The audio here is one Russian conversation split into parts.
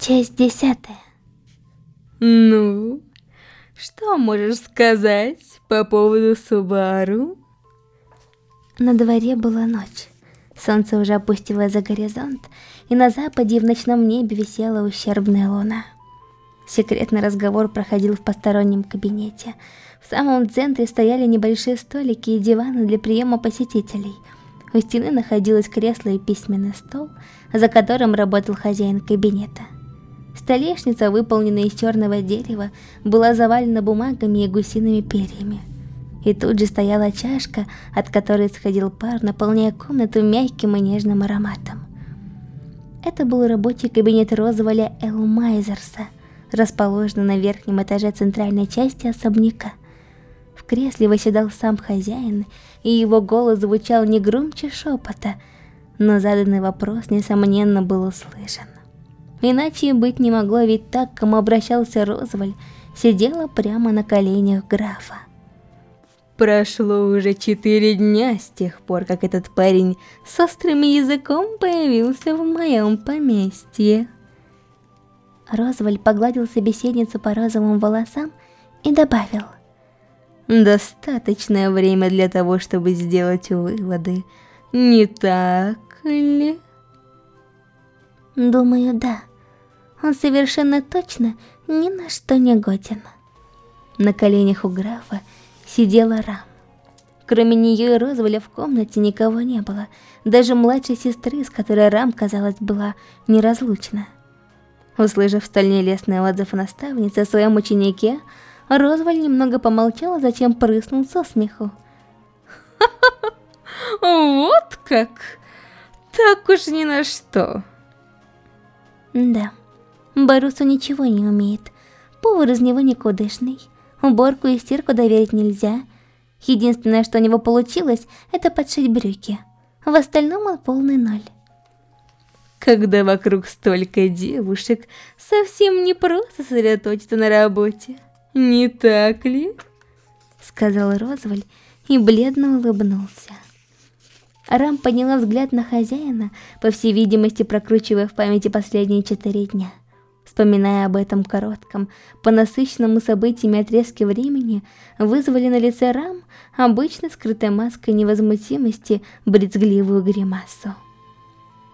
Часть десятая. Ну, что можешь сказать по поводу Субару? На дворе была ночь. Солнце уже опустилось за горизонт, и на западе в ночном небе висела ущербная луна. Секретный разговор проходил в постороннем кабинете. В самом центре стояли небольшие столики и диваны для приема посетителей. У стены находилось кресло и письменный стол, за которым работал хозяин кабинета. Столешница, выполненная из черного дерева, была завалена бумагами и гусиными перьями. И тут же стояла чашка, от которой сходил пар, наполняя комнату мягким и нежным ароматом. Это был рабочий кабинет Розволя Элмайзерса, расположенный на верхнем этаже центральной части особняка. В кресле восседал сам хозяин, и его голос звучал не громче шепота, но заданный вопрос, несомненно, был услышан. Иначе быть не могло, ведь так, к кому обращался Розваль, сидела прямо на коленях графа. Прошло уже четыре дня с тех пор, как этот парень с острым языком появился в моем поместье. Розваль погладил собеседницу по розовым волосам и добавил. Достаточное время для того, чтобы сделать выводы, не так ли? Думаю, да. Он совершенно точно ни на что не годен. На коленях у графа сидела Рам. Кроме нее и Розволя в комнате никого не было, даже младшей сестры, с которой Рам, казалось, была неразлучна. Услышав столь нелестный отзыв наставницы о своем ученике, Розваль немного помолчал, а затем прыснул со смеху. Вот как? Так уж ни на что. Да, Барусу ничего не умеет. Повар из него никудышный. Уборку и стирку доверить нельзя. Единственное, что у него получилось, это подшить брюки. В остальном он полный ноль. Когда вокруг столько девушек, совсем не просто сосредоточиться на работе. Не так ли? Сказал Розваль и бледно улыбнулся. Рам подняла взгляд на хозяина, по всей видимости прокручивая в памяти последние четыре дня. Вспоминая об этом коротком, по насыщенному событиями отрезке времени, вызвали на лице Рам обычно скрытой маской невозмутимости брезгливую гримасу.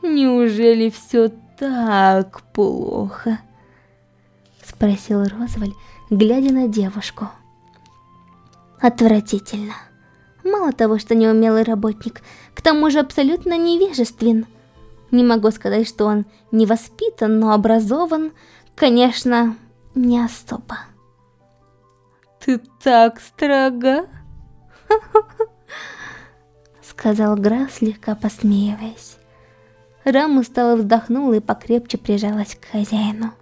«Неужели все так плохо?» Спросил Розваль, глядя на девушку. Отвратительно. Мало того, что неумелый работник, к тому же абсолютно невежествен. Не могу сказать, что он не воспитан, но образован, конечно, не особо. Ты так строга? Сказал граф, слегка посмеиваясь. Рам устало вздохнула и покрепче прижалась к хозяину.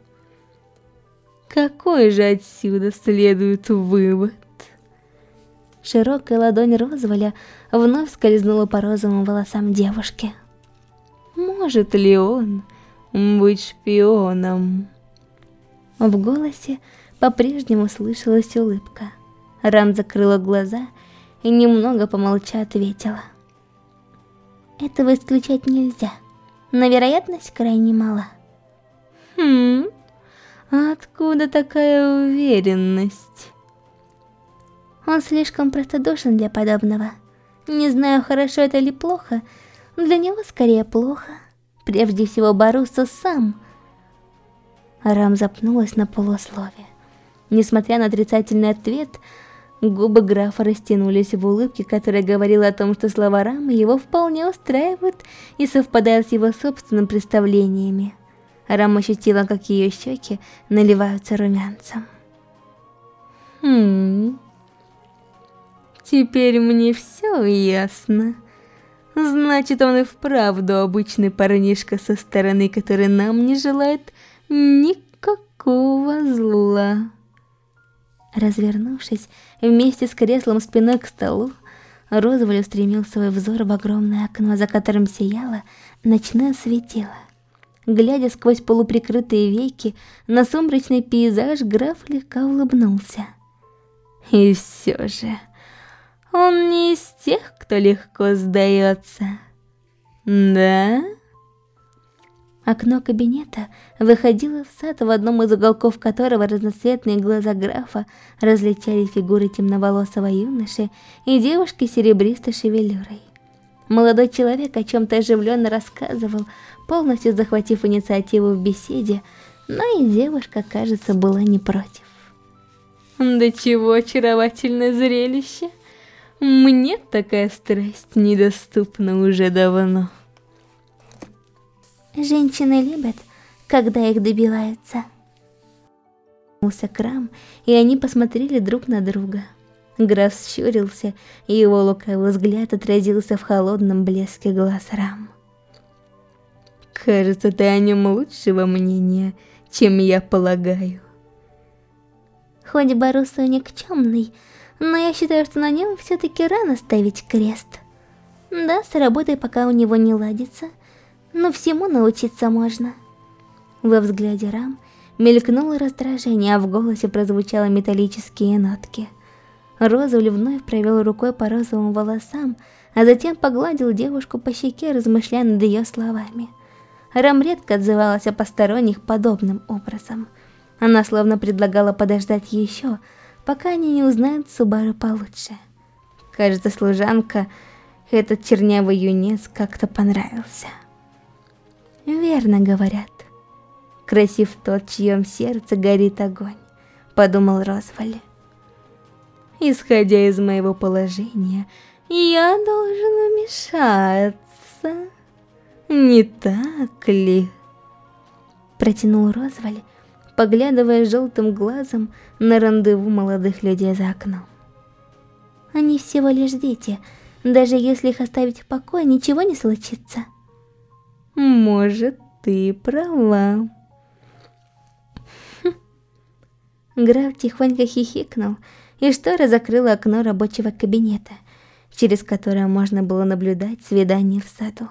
Какой же отсюда следует вывод? Широкая ладонь Розволя вновь скользнула по розовым волосам девушки. Может ли он быть шпионом? В голосе по-прежнему слышалась улыбка. Рам закрыла глаза и немного помолча ответила. Этого исключать нельзя, но вероятность крайне мала. Хм, откуда такая уверенность? Он слишком простодушен для подобного. Не знаю, хорошо это или плохо, для него скорее плохо. Прежде всего Баруса сам. Рам запнулась на полуслове. Несмотря на отрицательный ответ, губы графа растянулись в улыбке, которая говорила о том, что слова Рама его вполне устраивают и совпадают с его собственными представлениями. Рам ощутила, как ее щеки наливаются румянцем. Хм... Теперь мне все ясно. Значит, он и вправду обычный парнишка со стороны, который нам не желает никакого зла. Развернувшись вместе с креслом спиной к столу, Розваль устремил свой взор в огромное окно, за которым сияло ночное светило. Глядя сквозь полуприкрытые веки на сумрачный пейзаж, граф легко улыбнулся. И все же... Он не из тех, кто легко сдается. Да? Окно кабинета выходило в сад, в одном из уголков которого разноцветные глаза графа различали фигуры темноволосого юноши и девушки серебристой шевелюрой. Молодой человек о чем-то оживленно рассказывал, полностью захватив инициативу в беседе, но и девушка, кажется, была не против. Да чего очаровательное зрелище! Мне такая страсть недоступна уже давно. Женщины любят, когда их добиваются. Крам, и они посмотрели друг на друга. Граф щурился, и его луковый взгляд отразился в холодном блеске глаз Рам. «Кажется, ты о нем лучшего мнения, чем я полагаю». Хоть Барусу никчемный, но я считаю, что на нем все-таки рано ставить крест. Да, с работой пока у него не ладится, но всему научиться можно. Во взгляде Рам мелькнуло раздражение, а в голосе прозвучало металлические нотки. Розуль вновь провел рукой по розовым волосам, а затем погладил девушку по щеке, размышляя над ее словами. Рам редко отзывалась о посторонних подобным образом. Она словно предлагала подождать еще, пока они не узнают Субару получше. Кажется, служанка, этот чернявый юнец, как-то понравился. Верно говорят. Красив тот, чьем сердце горит огонь, подумал Розваль. Исходя из моего положения, я должен вмешаться. Не так ли? Протянул Розваль, поглядывая желтым глазом на рандеву молодых людей за окном. Они всего лишь дети, даже если их оставить в покое, ничего не случится. Может, ты права. Хм. Граф тихонько хихикнул и штора закрыла окно рабочего кабинета, через которое можно было наблюдать свидание в саду.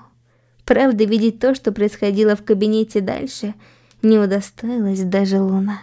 Правда, видеть то, что происходило в кабинете дальше, не удостоилась даже луна.